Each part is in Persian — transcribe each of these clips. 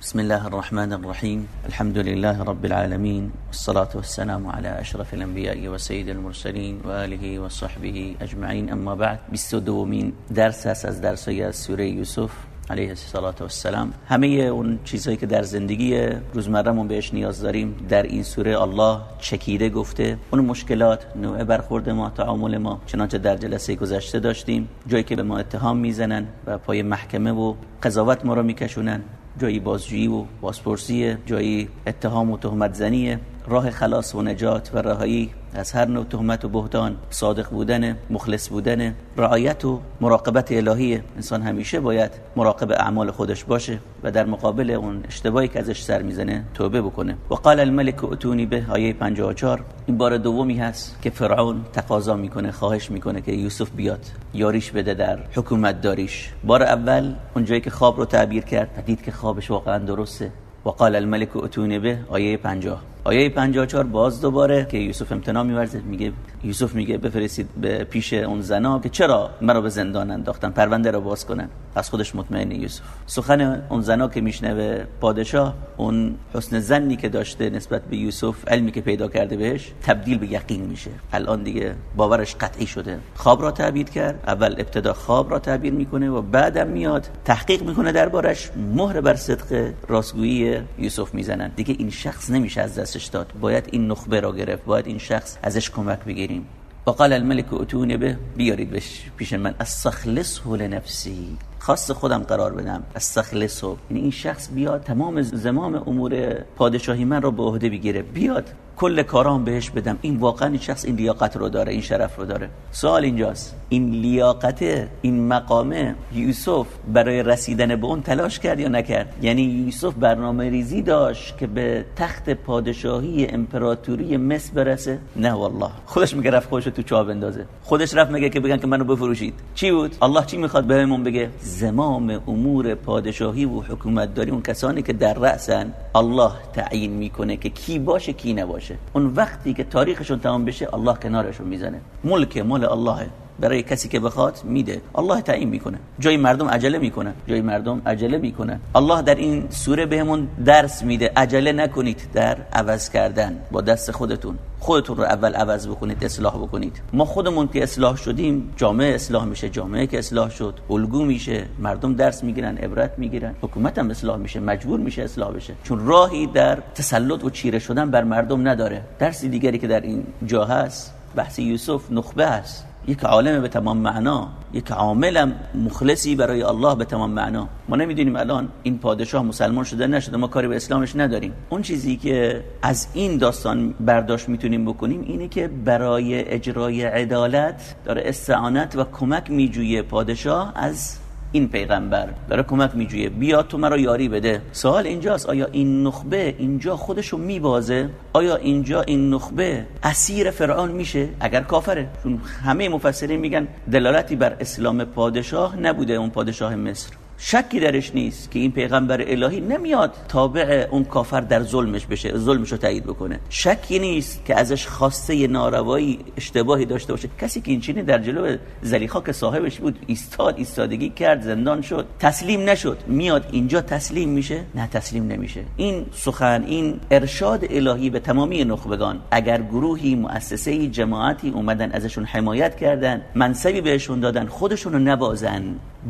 بسم الله الرحمن الرحيم الحمد لله رب العالمين والصلاة والسلام على أشرف الأنبياء وسيد المرسلين وآله وصحبه أجمعين أما بعد دومين درس از درسای از سوره یوسف علیه السلام و السلام همه اون چیزهایی که در زندگی روزمرهمون بهش نیاز داریم در این سوره الله چکیده گفته اون مشکلات نوع برخورد ما تعامل ما چنانچه در جلسه گذشته داشتیم جایی که به ما اتهام می‌زنن و پای محکمه و قضاوت ما رو میکشونن جایی بازجویی و بازپرسی جایی اتهام و تهمت زنیه راه خلاص و نجات و رهایی از هر نوع تهمت و بهتان صادق بودن مخلص بودن رعایت و مراقبت الهی انسان همیشه باید مراقب اعمال خودش باشه و در مقابل اون اشتباهی که ازش سر می‌زنه توبه بکنه. و قال الملك اتونی به آیه 54 این بار دومی هست که فرعون تقاضا می‌کنه خواهش می‌کنه که یوسف بیاد یاریش بده در حکومت داریش بار اول اونجایی که خواب رو تعبیر کرد دید که خوابش واقعا درسته. و قال الملك اتونی به آیه 50 آیه 54 باز دوباره که یوسف امتناع میورزه میگه یوسف میگه بفرستید به پیش اون زنا که چرا مرا به زندان انداختن؟ پرونده رو باز کنن. از خودش مطمئن یوسف. سخن اون زنا که میشنوه پادشاه اون حسن زنی که داشته نسبت به یوسف علمی که پیدا کرده بهش تبدیل به یقین میشه. الان دیگه باورش قطعی شده. خواب را تعبیر کرد. اول ابتدا خواب را تعبیر می‌کنه و بعدم میاد. تحقیق می‌کنه دربارش. مهر بر صدق راستگویی یوسف می‌زنن. دیگه این شخص نمیشه از دستش داد. باید این نخبه را گرفت. باید این شخص ازش کمک بگیریم. وقال الملك اتوني به بیارید بش پیش من. استخلصه لنفسی. خاص خودم قرار بدم. استخلصه. یعنی این شخص بیاد تمام زمام امور پادشاهی من رو به عهده بگیره. بیاد. کل کارام بهش بدم. این واقعا این شخص این لیاقت رو داره این شرف رو داره. سوال اینجاست. این لیاقت این مقامه یوسف برای رسیدن به اون تلاش کرد یا نکرد؟ یعنی یوسف برنامه ریزی داشت که به تخت پادشاهی امپراتوری مصر برسه؟ نه والله. خودش میگه رفت خودش تو چاه بندازه. خودش رفت میگه که بگن که منو بفروشید. چی بود؟ الله چی می‌خواد بهمون بگه؟ زمام امور پادشاهی و حکومت داری اون کسانی که در رأسن الله تعیین می‌کنه که کی باشه کی نباشه. اون وقتی که تاریخشون تمام بشه الله کنارشون می‌زنه. ملک مال الله برای کسی که بخواد میده. الله تعیین می‌کنه. جای مردم عجله می‌کنه. جای مردم عجله می‌کنه. الله در این سوره بهمون درس میده. عجله نکنید در عوض کردن با دست خودتون. خودتون رو اول عوض بکنید اصلاح بکنید. ما خودمون که اصلاح شدیم جامعه اصلاح میشه. جامعه که اصلاح شد الگو میشه. مردم درس می‌گیرن عبرت می‌گیرن. حکومت هم اصلاح میشه. مجبور میشه اصلاح بشه. چون راهی در تسلط و چیره شدن بر مردم نداره. درسی دیگری که در این جا هست بحث یوسف نخبه است. یک عالم به تمام معنا یک عامل مخلصی برای الله به تمام معنا. ما نمی‌دونیم الان این پادشاه مسلمان شده نشده ما کاری به اسلامش نداریم. اون چیزی که از این داستان برداشت می‌تونیم بکنیم اینه که برای اجرای عدالت داره استعانت و کمک میجویه پادشاه از این پیغمبر داره کمک میجویه. بیا تو مرا یاری بده. سوال اینجاست آیا این نخبه اینجا خودشو میبازه؟ آیا اینجا این نخبه اسیر فرعون میشه؟ اگر کافره. چون همه مفسرین میگن دلالتی بر اسلام پادشاه نبوده اون پادشاه مصر. شکی درش نیست که این پیغمبر الهی نمیاد تابع اون کافر در ظلمش بشه ظلمش رو تایید بکنه. شکی نیست که ازش خواسته ناروایی اشتباهی داشته باشه. کسی که این چینی در جلو زلیخا که صاحبش بود ایستاد ایستادگی کرد زندان شد تسلیم نشد. میاد اینجا تسلیم میشه؟ نه تسلیم نمیشه. این سخن این ارشاد الهی به تمامی نخبگان اگر گروهی مؤسسه جماعتی اومدن ازشون حمایت کردن منصبی بهشون دادن خودشونو نبازن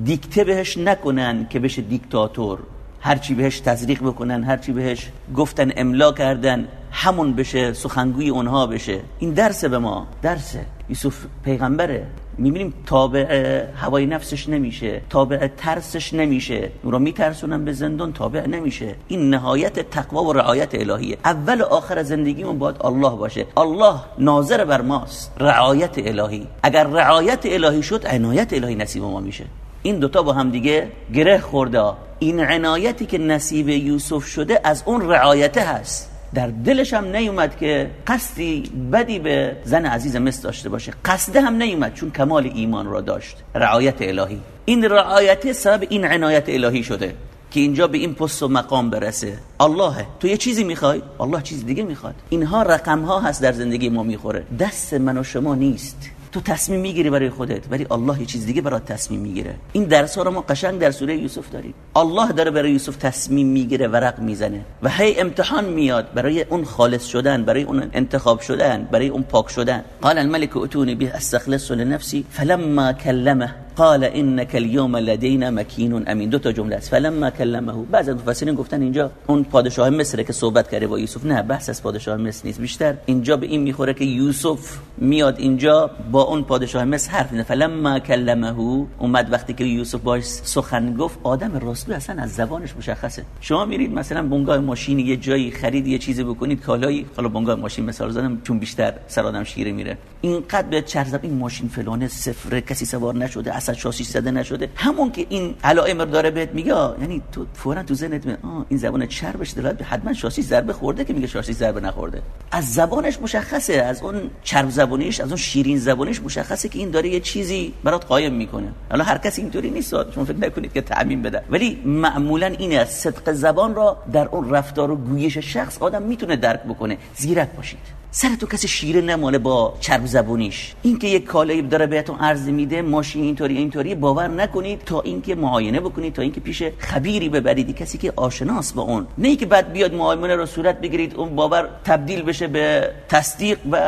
دیکته بهش نکنن که بشه دیکتاتور. هرچی بهش تزریق بکنن هرچی بهش گفتن املا کردن همون بشه سخنگوی اونها بشه. این درسه به ما. درسه. یوسف پیغمبره. می‌بینیم تابع هوای نفسش نمیشه تابع ترسش نمیشه. اون رو میترسونن به زندان تابع نمیشه. این نهایت تقوا و رعایت الهیه. اول و آخر زندگیمون باید الله باشه. الله ناظر بر ماست. رعایت الهی. اگر رعایت الهی شد عنایت الهی نصیب ما میشه. این دوتا با هم دیگه گره خورده این عنایتی که نصیب یوسف شده از اون رعایته هست. در دلش هم نیومد که قصدی بدی به زن عزیز مصر داشته باشه. قصده هم نیومد چون کمال ایمان را داشت. رعایت الهی. این رعایت سبب این عنایت الهی شده که اینجا به این پست و مقام برسه. الله تو یه چیزی می‌خوای؟ الله چیز دیگه می‌خواد. اینها رقم ها هست در زندگی ما می‌خوره. دست من و شما نیست. تو تصمیم می‌گیری برای خودت ولی الله یه چیز دیگه برات تصمیم می‌گیره. این درس ها رو ما قشنگ در سوره یوسف داریم. الله داره برای یوسف تصمیم می‌گیره ورق می‌زنه و هی امتحان میاد برای اون خالص شدن برای اون انتخاب شدن برای اون پاک شدن. قال الملك اتوني به استخلص لنفسي فلما كلمه قال انك اليوم لدينا مكين امین دو تا جمله است. فلما كلمه. بعض از مفسرین گفتن اینجا اون پادشاه مصر که صحبت کرده با یوسف نه بحث از پادشاه مصر نیست بیشتر اینجا به این می‌خوره که یوسف میاد اینجا با اون پادشاه مصر حرف می‌زنه. فلما كلمه. اومد وقتی که یوسف باش سخن گفت آدم راستو اصلا از زبانش مشخصه. شما میرید مثلا بنگاه ماشین یه جایی خرید یه چیزی بکنید کالایی حالا بنگاه ماشین مثال زدم چون بیشتر سر آدم شیره میره. اینقدر به چرز این ماشین فلانه صفر کسی سوار نشده شاسیش زده نشده. همون که این علائم رو داره بهت میگه یعنی تو فورا تو ذهنت این زبان چربش دلت حتما شاسیش ضربه خورده که میگه شاسیش ضربه نخورده. از زبانش مشخصه از اون چرب زبانیش از اون شیرین زبانیش مشخصه که این داره یه چیزی برات قایم می‌کنه. حالا هر کسی اینطوری نیست شما فکر نکنید که تعمیم بده. ولی معمولا اینه از صدق زبان را در اون رفتار و گویش شخص آدم می‌تونه درک بکنه. زیرک باشید. سر تو کسی شیره نماله با چرب زبونیش. اینکه یک کالایی داره بهتون عرض میده ماشین اینطوری اینطوری باور نکنید تا اینکه معاینه بکنید تا اینکه پیش خبیری ببرید کسی که آشناس با اون. نه که بعد بیاد معاینه رو صورت بگیرید اون باور تبدیل بشه به تصدیق و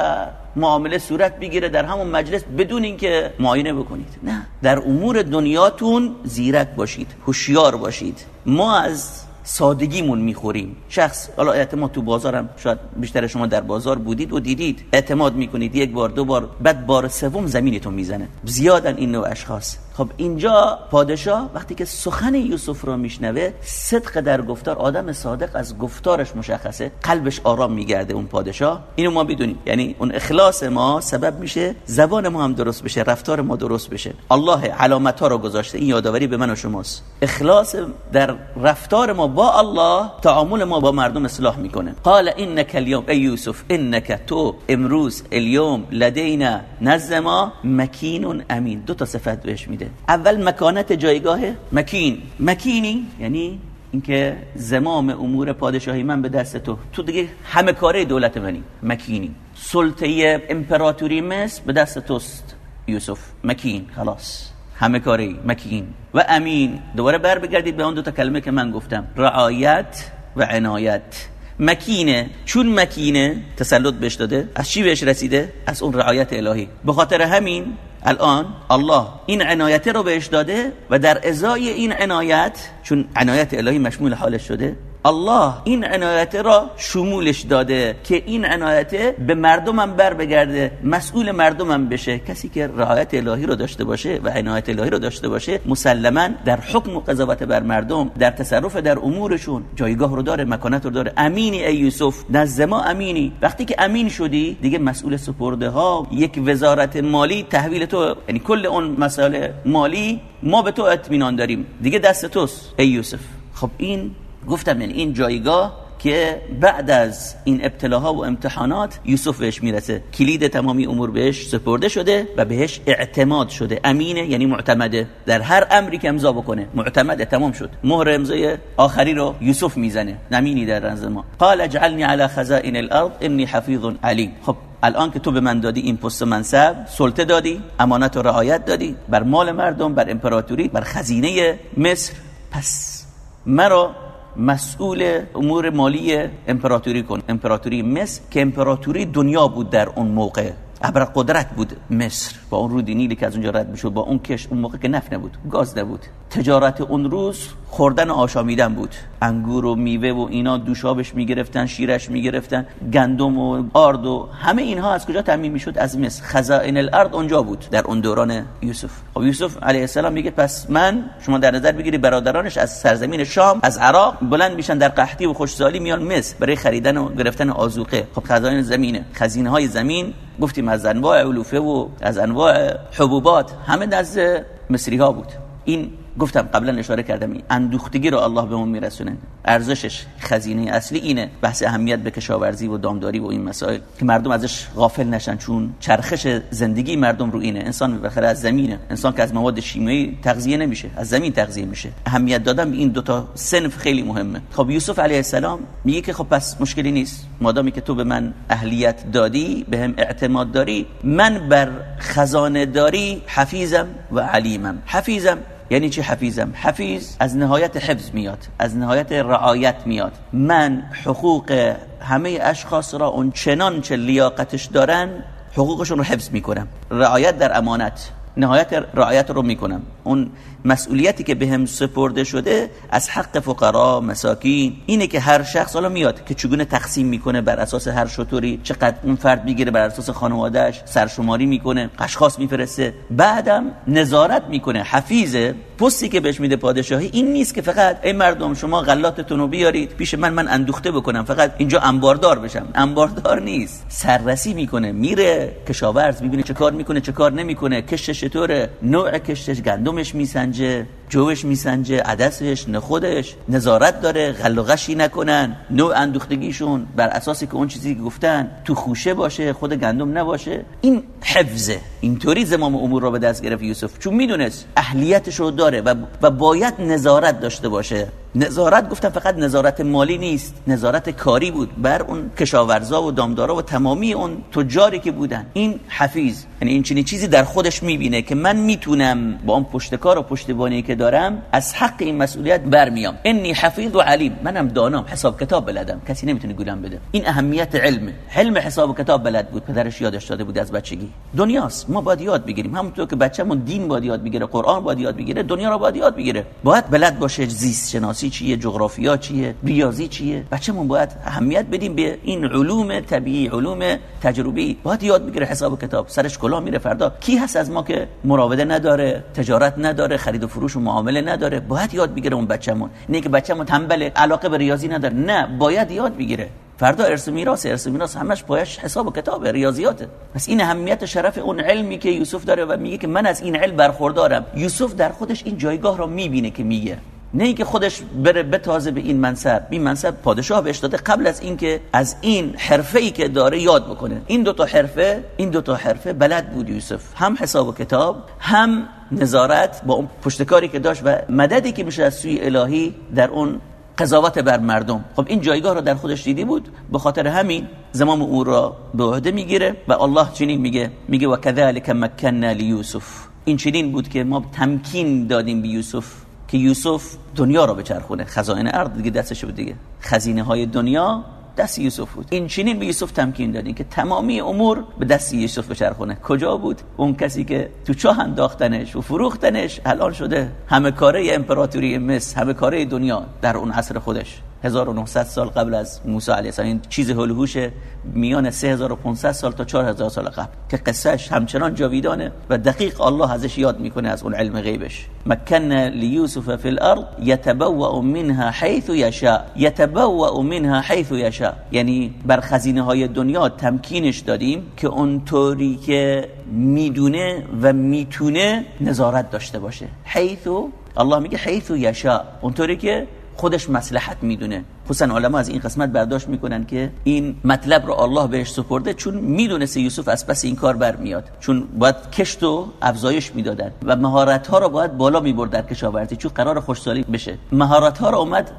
معامله صورت بگیره در همون مجلس بدون اینکه معاینه بکنید. نه. در امور دنیاتون زیرک باشید هوشیار باشید. ما از سادگیمون می‌خوریم. شخص حالا اعتماد تو بازارم شاید بیشتر شما در بازار بودید و دیدید اعتماد می‌کنید یک بار دو بار بعد بار سوم زمینتون می‌زنه. زیادن این نوع اشخاص. خب اینجا پادشاه وقتی که سخن یوسف رو میشنوه صدق در گفتار آدم صادق از گفتارش مشخصه قلبش آرام میگرده اون پادشاه. اینو ما بدونیم یعنی اون اخلاص ما سبب میشه زبان ما هم درست بشه رفتار ما درست بشه. الله علامت ها رو گذاشته. این یادآوری به من و شماست. اخلاص در رفتار ما با الله تعامل ما با مردم اصلاح می‌کنه. قال انك اليوم ای یوسف انك تو امروز اليوم لدینا نزد ما مکین امین. دو تا صفت بهش میده. اول مکانت جایگاه مکین. مکینی یعنی اینکه زمام امور پادشاهی من به دست تو. تو دیگه همه کاره دولت منی. مکینی. سلطه امپراتوری مصر به دست توست. یوسف. مکین. خلاص. همه کاری مکین. و امین. دوباره بر بگردید به اون دو تا کلمه که من گفتم. رعایت و عنایت. مکینه. چون مکینه تسلط بهش داده از چی بهش رسیده؟ از اون رعایت الهی. به خاطر همین الان الله این عنایت رو بهش داده و در ازای این عنایت چون عنایت الهی مشمول حالش شده الله این عنایت را شمولش داده که این عنایت به مردمم بر بگرده مسئول مردمم بشه. کسی که رعایت الهی رو داشته باشه و عنایت الهی رو داشته باشه مسلما در حکم و قضاوت بر مردم در تصرف در امورشون جایگاه رو داره مکانت رو داره. امینی ای یوسف نزد ما امینی. وقتی که امین شدی دیگه مسئول سپرده ها یک وزارت مالی تحویل تو یعنی کل اون مسائل مالی ما به تو اطمینان داریم. دیگه دست توست ای یوسف. خب این گفتم یعنی این جایگاه که بعد از این ابتلاها و امتحانات یوسف بهش می‌رسه. کلید تمامی امور بهش سپرده شده و بهش اعتماد شده. امینه یعنی معتمده. در هر امری که امضا بکنه معتمده تمام شد. مهر امضای آخری رو یوسف می‌زنه. نمینی در رنز ما. قال اجعلنی على خزائن الارض انی حفیظ علیم. خب الان که تو به من دادی این پست منصب سلطه دادی امانت و رعایت دادی بر مال مردم بر امپراتوری بر خزینه مصر. پس مرا مسئول امور مالی امپراتوری کن. امپراتوری مصر که امپراتوری دنیا بود در اون موقع. ابر قدرت بود مصر. با اون رود نیلی که از اونجا رد می‌شد با اون کش اون موقع که نفت نبود گاز نبود. تجارت اون روز خوردن و آشامیدن بود. انگور و میوه و اینا دوشابش می‌گرفتن شیرش می‌گرفتن گندم و آرد و همه اینها از کجا تامین می‌شد؟ از مصر. خزائن الارض اونجا بود در اون دوران یوسف. خب یوسف علیه السلام میگه پس من شما در نظر بگیری برادرانش از سرزمین شام از عراق بلند میشن در قحطی و خوشسالی میان مصر برای خریدن و گرفتن آذوقه. خب خزائن زمینه. خزینه های زمین گفتیم از انواع علوفه و از انواع حبوبات همه نزد مصری ها بود. این گفتم قبلا اشاره کردم اندوختگی رو الله به اون میرسونه. ارزشش خزینه اصلی اینه. بحث اهمیت به کشاورزی و دامداری و این مسائل که مردم ازش غافل نشن چون چرخش زندگی مردم رو اینه. انسان بالاخره از زمینه انسان که از مواد شیمیایی تغذیه نمیشه از زمین تغذیه میشه. اهمیت دادن به این دوتا سنف خیلی مهمه. خب یوسف علیه السلام میگه که خب پس مشکلی نیست. مادامی که تو به من اهلیت دادی به اعتماد داری. من بر خزانه داری حفیظم و علیمم. حفیظم یعنی چی حفیظم؟ حفیظ از نهایت حفظ میاد از نهایت رعایت میاد. من حقوق همه اشخاص را اون چنان چه لیاقتش دارن حقوقشون رو حفظ می‌کنم. رعایت در امانت. نهایت رعایت رو می‌کنم. اون مسئولیتی که بهم به سپرده شده از حق فقرا مساکین اینه که هر شخص حالا میاد که چگونه تقسیم می‌کنه بر اساس هر شطوری چقدر اون فرد می‌گیره بر اساس خانوادهش سرشماری می‌کنه قشخاص میفرسته. بعدم نظارت می‌کنه حفیظه. پستی که بهش میده پادشاهی این نیست که فقط ای مردم شما غلاتتون رو بیارید پیش من من اندوخته بکنم فقط اینجا انباردار بشم. انباردار نیست. سررسی می‌کنه میره کشاورز می‌بینه چه کار می‌کنه چه کار نمی‌کنه کشتش چطوره نوع کشتش گندمش میسنجه. جوش میسنجه عدسش نخودش نظارت داره غلغشی نکنن نوع اندوختگیشون بر اساسی که اون چیزی که گفتن تو خوشه باشه خود گندم نباشه. این حفظه. اینطوری زمام امور رو به دست گرفت یوسف. چون می‌دونست اهلیتش رو داره و, و باید نظارت داشته باشه. نظارت گفتم فقط نظارت مالی نیست نظارت کاری بود. بر اون کشاورزا و دامدارا و تمامی اون تجاری که بودن. این حفیظ یعنی این چنین چیزی در خودش می‌بینه که من می‌تونم با اون پشتکار و پشتیبانی که دارم از حق این مسئولیت برمیام. انی حفیظ و علیم. منم دانام حساب کتاب بلدم. کسی نمی‌تونه گولم بده. این اهمیت علم. علم حساب و کتاب بلد بود. پدرش یادش داده بود از بچگی. دنیاست. ما باید یاد بگیریم. همونطور که بچه‌مون دین باید یاد بگیره قرآن باید یاد بگیره دنیا رو باید یاد بگیره. باید بلد باشه زیست شناسی چیه جغرافیا چیه ریاضی چیه؟ بچه‌مون باید اهمیت بدیم به این علوم طبیعی علوم تجربی. باید یاد بگیره حساب و کتاب. سرش کلا میره فردا. کی هست از ما که مراوده نداره تجارت نداره خرید و فروش و معامله نداره؟ باید یاد بگیره اون بچه‌مون. نه که بچه‌مون تنبل علاقه به ریاضی نداره. نه باید یاد بگیره. فردا ارث میراث ارث میراث همش پایش حساب و کتاب ریاضیاته. پس این اهمیت شرف اون علمی که یوسف داره و میگه که من از این علم برخوردارم. یوسف در خودش این جایگاه رو می‌بینه که میگه. نه اینکه خودش بره بتازه به این منصب. این منصب پادشاه بهش داده قبل از اینکه از این حرفه ای که داره یاد بکنه. این دو تا حرفه این دو تا حرفه بلد بود یوسف. هم حساب و کتاب هم نظارت با اون پشتکاری که داشت و مددی که میشه از سوی الهی در اون قضاوت بر مردم. خب این جایگاه رو در خودش دیدی بود. به خاطر همین زمام او را به عهده می‌گیره و الله چنین میگه. میگه و کذالک مکننا لیوسف. این چنین بود که ما تمکین دادیم به یوسف. که یوسف دنیا رو بچرخونه. خزائن ارض دیگه دستش بود دیگه. خزینه های دنیا دست یوسف بود. این چنین به یوسف تمکین دادین که تمامی امور به دست یوسف بچرخونه. کجا بود؟ اون کسی که تو چاه انداختنش و فروختنش الان شده. همه کاره امپراتوری مصر همه کاره دنیا در اون عصر خودش. 1900 سال قبل از موسی علیه السلام. این چیز هلوهوش میان 3500 سال تا 4000 سال قبل. که قصهش همچنان جاویدانه و دقیق الله ازش یاد می‌کنه از اون علم غیبش. مکن لیوسف فی الارض یتبوأ منها حیث یشاء. یتبوأ منها حیث یشاء. یعنی بر خزینه های دنیا تمکینش دادیم که اونطوری که می‌دونه و می‌تونه نظارت داشته باشه. حیث الله میگه حیث یشاء. اونطوری که خودش مصلحت می‌دونه. خصوصا علما از این قسمت برداشت می‌کنن که این مطلب رو الله بهش سپرده چون می‌دونسته یوسف از پس این کار برمیاد. چون باید کشت و افزایش می‌دادن و مهارت ها رو باید بالا می‌برد در کشاورزی چون قرار خوشسالی بشه. مهارت ها رو اومد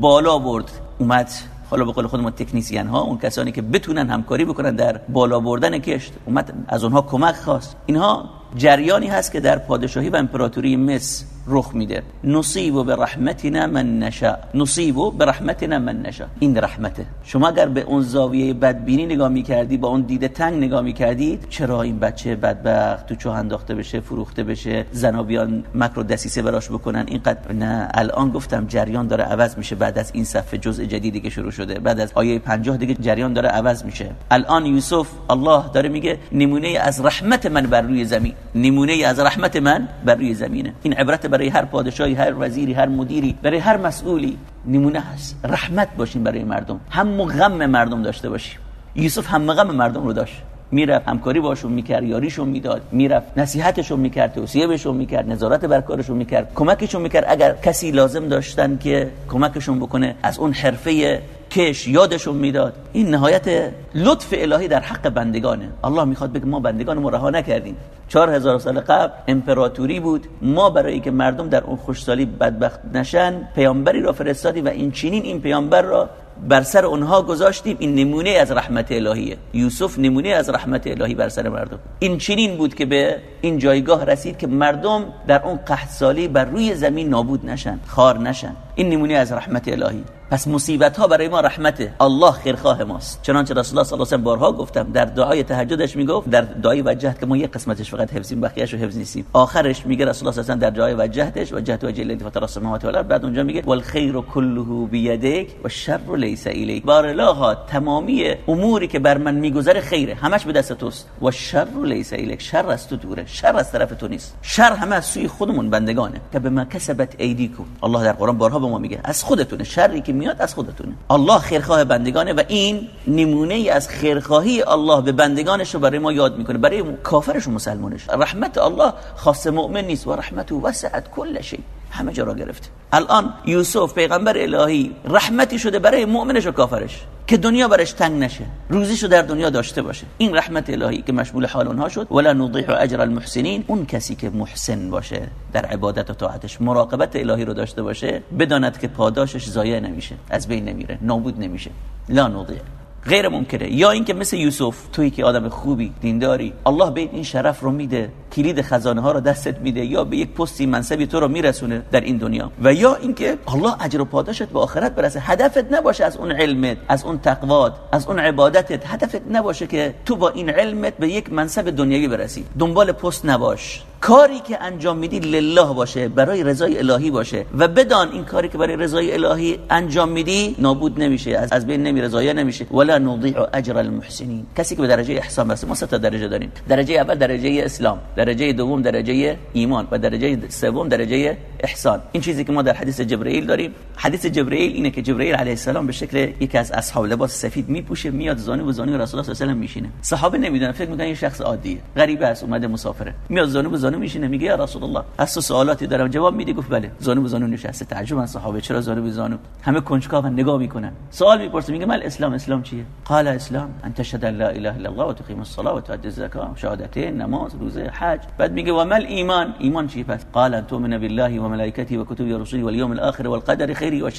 بالا برد. اومد حالا به قول خودمون تکنیسیان ها اون کسانی که بتونن همکاری بکنن در بالا بردن کشت. اومد از اونها کمک خواست. اینها جریانی هست که در پادشاهی و امپراتوری مصر رخ میده. نصیب به رحمتنا من نشا نصیب به رحمتنا من نشا این رحمته. شما اگر به اون زاویه بدبینی نگاه می‌کردی با اون دیده تنگ نگاه می‌کردید چرا این بچه بدبخت؟ تو چاه انداخته بشه فروخته بشه زنا بیان مکر و دسیسه براش بکنن؟ اینقدر نه. الان گفتم جریان داره عوض میشه بعد از این صفحه جزء جدیدی که شروع شده. بعد از آیه 50 دیگه جریان داره عوض میشه. الان یوسف الله داره میگه نمونه از رحمت من بر روی زمین. نمونه از رحمت من بر روی زمینه. این عبرت برای هر پادشاهی هر وزیری هر مدیری برای هر مسئولی نمونه هست. رحمت باشین برای مردم. هم غم مردم داشته باشیم. یوسف هم غم مردم رو داشت. می‌رفت همکاری باشون می‌کرد یاریشون می‌داد. می‌رفت نصیحتشون می‌کرد توصیه بهشون می‌کرد نظارت بر کارشون می‌کرد کمکشون می‌کرد. اگر کسی لازم داشتن که کمکشون بکنه از اون حرفه کش یادشون می‌داد. این نهایت لطف الهی در حق بندگانه. الله می‌خواد بگه ما بندگان ما رها نکردیم. چهار هزار سال قبل امپراتوری بود. ما برای که مردم در اون خوشسالی بدبخت نشن پیامبری را فرستادیم و این چینین این پیامبر را بر سر اونها گذاشتیم. این نمونه از رحمت الهیه. یوسف نمونه از رحمت الهی بر سر مردم. این چنین بود که به این جایگاه رسید که مردم در اون قحط سالی بر روی زمین نابود نشن خار نشن. این نمونه از رحمت الهی. پس مصیبت ها برای ما رحمته الله خیرخواه ماست. چنانچه رسول الله صلی الله علیه و بارها گفتم در دعای تهجدش می‌گفت در دعای وجهت که ما یک قسمتش فقط حفظیم بقیه‌اشو حفظ نیستیم. آخرش میگه رسول الله صلی الله علیه و در دعای وجهتش وجهت وجه الذی فطر السماوات والارض. بعد اونجا میگه والخیر كله بيدك والشر ليس اليك بار الله تمامی اموری که بر من میگذره خیره. همش به دست توست. و شر ليس اليك شر از تو دوره. شر از طرف تو نیست. شر همه از سوی خودمون بندگانه. که به ما کسبت ایدیکم. الله در قرآن بارها به ما میگه از خودتونه. شری که میاد از خودتونه. الله خیرخواه بندگانه و این نمونه ای از خیرخواهی الله به بندگانش رو برای ما یاد می‌کنه برای کافرش و مسلمانش. رحمت الله خاص مؤمن نیست. و رحمت وسعت کل شی. همه جا را گرفته الان یوسف پیغمبر الهی رحمتی شده برای مؤمنش و کافرش که دنیا برش تنگ نشه روزیشو در دنیا داشته باشه. این رحمت الهی که مشمول حال اونها شد ولا نضيع اجر المحسنین. اون کسی که محسن باشه در عبادت و طاعتش مراقبت الهی رو داشته باشه بداند که پاداشش ضایع نمیشه از بین نمیره نابود نمیشه. لا نضيع غیر ممکنه یا اینکه مثل یوسف توی که آدم خوبی دینداری الله به این شرف رو میده کلید خزانه ها رو دستت میده یا به یک پستی منصبی تو رو میرسونه در این دنیا. و یا اینکه الله اجر و پاداشت به آخرت برسه. هدفت نباشه از اون علمت از اون تقوات از اون عبادتت. هدفت نباشه که تو با این علمت به یک منصب دنیوی برسی. دنبال پست نباش. کاری که انجام میدی لله باشه برای رضای الهی باشه. و بدان این کاری که برای رضای الهی انجام میدی نابود نمیشه از بین نمیره ضایع نمیشه. ولا نضيع اجر المحسنین. کسی که به درجه احسان برسه ما سه درجه داریم. درجه اول درجه اسلام درجه دوم درجه ایمان و درجه سوم درجه احسان. این چیزی که ما در حدیث جبرئیل داریم. حدیث جبرئیل اینه که جبرئیل علیه السلام به شکل یکی از اصحاب لباس سفید میپوشه میاد زانو به زانو رسول الله صلی الله علیه و میشینه. صحابه نمی‌دونن فکر می‌کنن این شخص عادیه. غریبه است اومده مسافره. میاد زانو به زانو میشینه میگه یا رسول الله از سوالاتی دارم. جواب میدی؟ گفت بله. زانو به زانو نشسته. تعجب از صحابه. چرا زانو به زانو؟ همه کنجکاو نگاه می‌کنن. سوال می‌پرسه میگه مال اسلام اسلام چیه؟ قال اسلام ان تشهد لا اله الا الله و تقیم الصلاه و تؤدي الزکات شهادتين نماز روزه حج. بعد میگه و مال ایمان؟ ایمان چیه پس؟ قال ان تؤمن بالله و ملائکته و کتبه و رسله و اليوم الاخر و القدر خیره و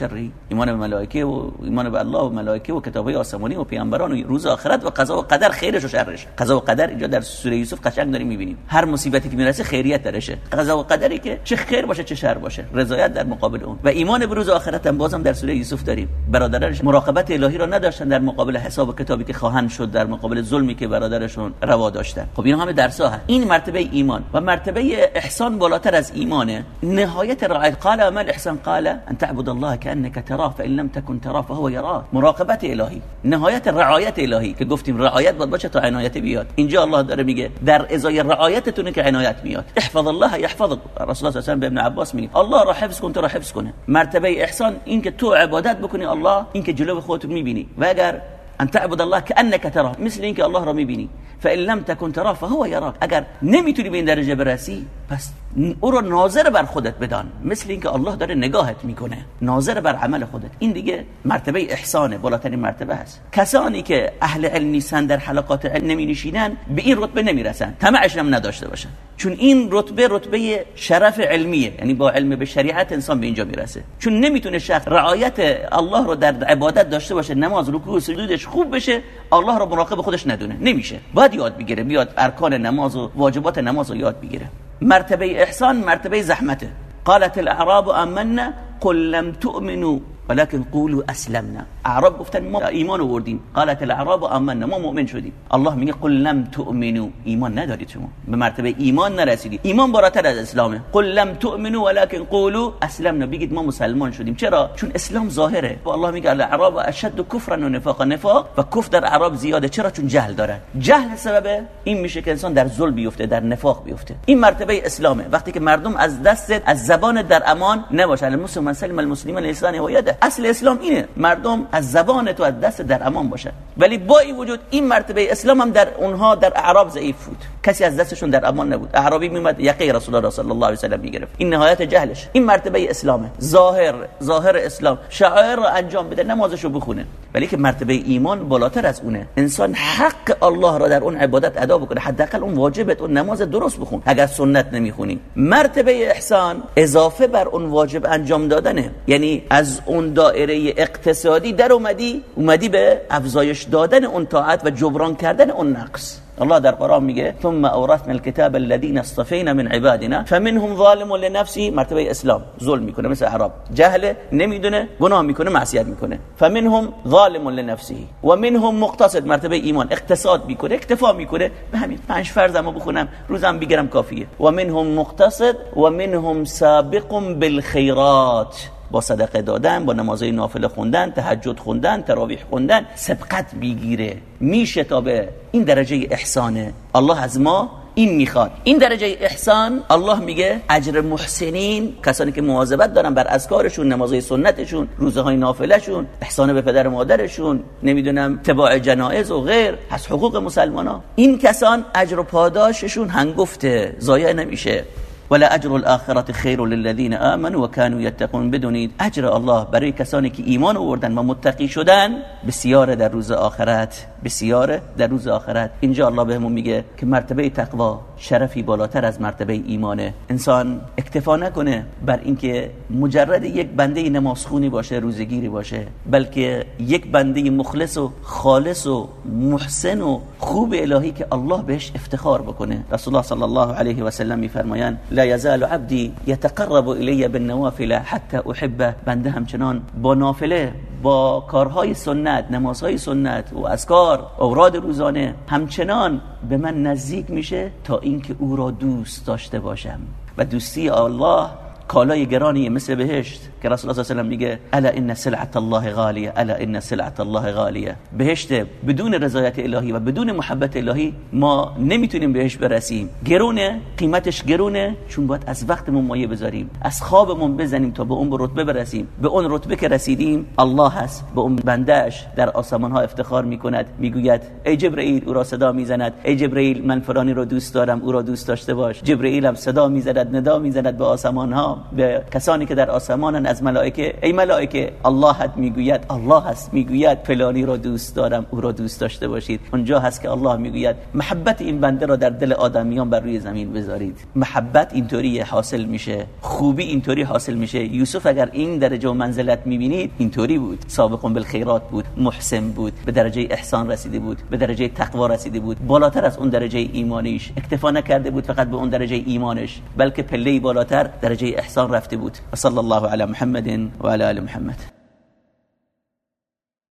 ایمان به ملائکه و ایمان به الله و ملائکه و کتابای آسمانی و پیامبران و روز آخرت و قضا و قدر خیرش و شرش. قضا و قدر اینجا در سوره یوسف قشنگ داریم می‌بینیم. هر مصیبتی که می‌رسه خیریت درشه قضا و قدری که چه خیر باشه چه شر باشه. رضایت در مقابل اون. و ایمان به روز آخرت هم بازم در سوره یوسف داریم. برادرش مراقبت الهی را نداشتن در مقابل حساب و کتابی که خواهند شد در مقابل ظلمی که برادرشون روا داشتن. خب اینا همه درس ها این مرتبه ایمان و مرتبه احسان بالاتر از ایمانه. نهایت رعایت قال من احسان قال ان تعبد الله كانك تراه فان لم تكن تراه فهو يراك. مراقبت الهی. نهایت رعایت الهی. که گفتیم رعایت باید باشه تا عنایت بیاد. اینجا الله داره میگه در ازای رعایتتونه که عنایت میاد احفظ الله يحفظك. رسول الله صلی الله به ابن عباس میگه الله را حفظ کن تو را حفظ کنه مرتبة إحسان این که تو عبادت بکنی الله این که جلو خودت میبینی و اگر أن تعبد الله كأنك تراه مثل اینکه الله را میبینی فان لم تكن فهو يراك. اگر نمی‌تونی به این درجه برسی پس او رو ناظر بر خودت بدان. مثل اینکه الله داره نگاهت می‌کنه. ناظر بر عمل خودت. این دیگه مرتبه احسانه بالاترین مرتبه هست. کسانی که اهل علم نیستن در حلقات علم نمی نشینن به این رتبه نمی‌رسن. طمعش هم نداشته باشن. چون این رتبه رتبه شرف علمیه. یعنی با علم به شریعت انسان به اینجا می‌رسه. چون نمی‌تونه شخص رعایت الله رو در عبادت داشته باشه نماز رکوع سجودش خوب بشه الله رو مراقب خودش ندونه. نمیشه. باید یاد بگیره بیاد ارکان نماز و واجبات نماز رو یاد بگیره. مرتبه احسان مرتبه زحمته. قالت الاعراب آمنا قل لم تؤمنوا ولكن قولوا اسلمنا اعراب گفتن ما ایمان آوردیم. قالت الاعراب آمنا ما مؤمن شدیم. الله میگه قل لم تؤمنوا. ایمان ندارید شما. به مرتبه ایمان نرسیدید. ایمان بالاتر از اسلامه. قل لم تؤمنوا ولكن قولوا اسلمنا بگید ما مسلمان شدیم. چرا؟ چون اسلام ظاهره. و الله میگه الاعراب اشد کفرا و نفاقا. نفاق و کفر در اعراب زیاده. چرا؟ چون جهل دارن. جهل سبب این میشه که انسان در ظلم بیفته در نفاق بیفته. این مرتبه اسلامه. وقتی که مردم از دست از زبان در امان نباشه. المسلم من سلم المسلمین لسانه و اصل اسلام اینه مردم از زبان تو از دست در امان باشه ولی با این وجود این مرتبه اسلام هم در اونها در اعراب ضعیف بود. کسی از دستشون در امان نبود. اعرابی میومد یقه رسول الله صلی الله علیه و سلم می‌گرفت. این نهایت جهلش. این مرتبه اسلامه. ظاهر ظاهر اسلام. شعائر رو انجام بده نمازشو بخونه. ولی که مرتبه ایمان بالاتر از اونه. انسان حق الله را در اون عبادت ادا بکنه. حداقل اون واجبت اون نماز درست بخون. اگر سنت نمی‌خونی. مرتبه احسان اضافه بر اون واجب انجام دادنه. یعنی از اون دایره اقتصادی در اومدی اومدی به افزایش دادن اون طاعت و جبران کردن اون نقص. الله در قرآن میگه ثم اورثنا الكتاب الذين اصطفينا من عبادنا فمنهم ظالم لنفسه مرتبه اسلام ظلم می‌کنه مثل عرب جهل نمی‌دونه گناه می‌کنه معصیت می‌کنه. فمنهم ظالم لنفسه و منهم مقتصد مرتبه ایمان اقتصاد می‌کنه اکتفا می‌کنه. به همین پنج فرضمو بخونم روزم بگیرم کافیه. و منهم مقتصد و منهم سابق بالخيرات با صدقه دادن با نمازهای نافله خوندن تهجد خوندن تراویح خوندن سبقت می‌گیره میشه تا به این درجه احسانه الله از ما این می‌خواد. این درجه احسان الله میگه اجر محسنین کسانی که مواظبت دارن بر اذکارشون نمازهای سنتشون روزه های نافلهشون احسان به پدر و مادرشون نمی‌دونم تباع جنایز و غیر از حقوق مسلمان ها این کسان اجر و پاداششون هنگفته ضایع نمیشه. ولا اجر الاخره خیر للذین آمنوا و كانوا يتقون بدونید اجر الله برای کسانی که ایمان آوردن و متقی شدن بسیار در روز آخرت بسیار در روز آخرت. اینجا الله بهمون میگه که مرتبه تقوا شرفی بالاتر از مرتبه ایمانه انسان اکتفا نکنه بر اینکه مجرد یک بنده نمازخونی باشه روزگیری باشه بلکه یک بنده مخلص و خالص و محسن و خوب الهی که الله بهش افتخار بکنه. رسول الله صلی الله علیه و سلم میفرمایند لا یزال عبدی یتقرب الی بالنوافل حتی احبه. بنده همچنان با نافله با کارهای سنت نمازهای سنت و اذکار اوراد روزانه همچنان به من نزدیک میشه تا اینکه او را دوست داشته باشم. و دوستی الله کالای گرانی مثل بهشت که رسول الله صلی الله علیه و میگه الا ان سلعت الله غالیه الا ان سلعت الله غالیه. بهشت بدون رضایت الهی و بدون محبت الهی ما نمی‌تونیم بهش برسیم. گرونه قیمتش گرونه چون باید از وقتمون مایه بذاریم. از خوابمون بزنیم تا به اون رتبه برسیم. به اون رتبه که رسیدیم الله هست به اون بندهش در آسمان ها افتخار می‌کند. می‌گوید ای جبرئیل او را صدا می‌زند. ای جبرئیل من فلانی را دوست دارم او را دوست داشته باش. جبرئیل هم صدا می‌زند ندا می‌زند به آسمان ها به کسانی که در آسمانن از ملائکه ای ملائکه الله حد می‌گوید الله هست می‌گوید فلانی را دوست دارم او را دوست داشته باشید. اونجا هست که الله می‌گوید محبت این بنده را در دل آدمیان بر روی زمین بذارید. محبت اینطوری حاصل میشه خوبی اینطوری حاصل میشه. یوسف اگر این درجه و منزلت می‌بینید اینطوری بود. سابقون بالخیرات بود محسن بود به درجه احسان رسیده بود به درجه تقوا رسیده بود. بالاتر از اون درجه ایمانیش. اکتفا نکرده بود فقط به اون درجه ایمانش بلکه پله بالاتر درجه احسان رفته بود. صلی الله علی محمد وعلى آل محمد.